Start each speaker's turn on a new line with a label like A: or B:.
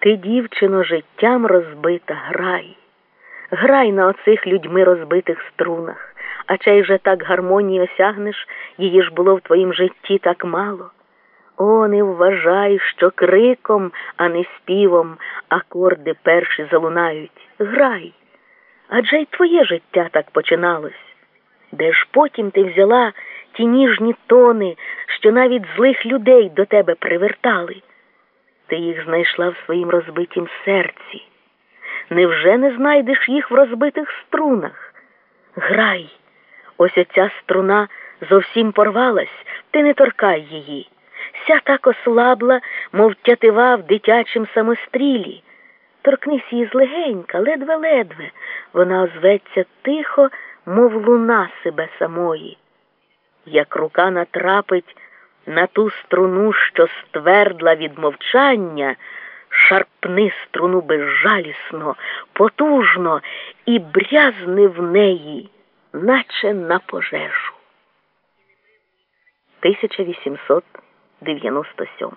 A: Ти, дівчино, життям розбита, грай, грай на оцих людьми розбитих струнах, а чай же так гармонії осягнеш, її ж було в твоїм житті так мало. О, не вважай, що криком, а не співом акорди перші залунають. Грай. Адже й твоє життя так починалось. Де ж потім ти взяла ті ніжні тони, що навіть злих людей до тебе привертали? Ти їх знайшла в своїм розбитім серці. Невже не знайдеш їх в розбитих струнах? Грай, ось оця струна зовсім порвалась, ти не торкай її. Ся так ослабла, мов тятива в дитячим самострілі. Торкнись її злегенька, ледве-ледве, вона озветься тихо, мов луна себе самої. Як рука натрапить на ту струну, що ствердла від мовчання, шарпни струну безжалісно, потужно і брязни в неї, наче на пожежу. 1897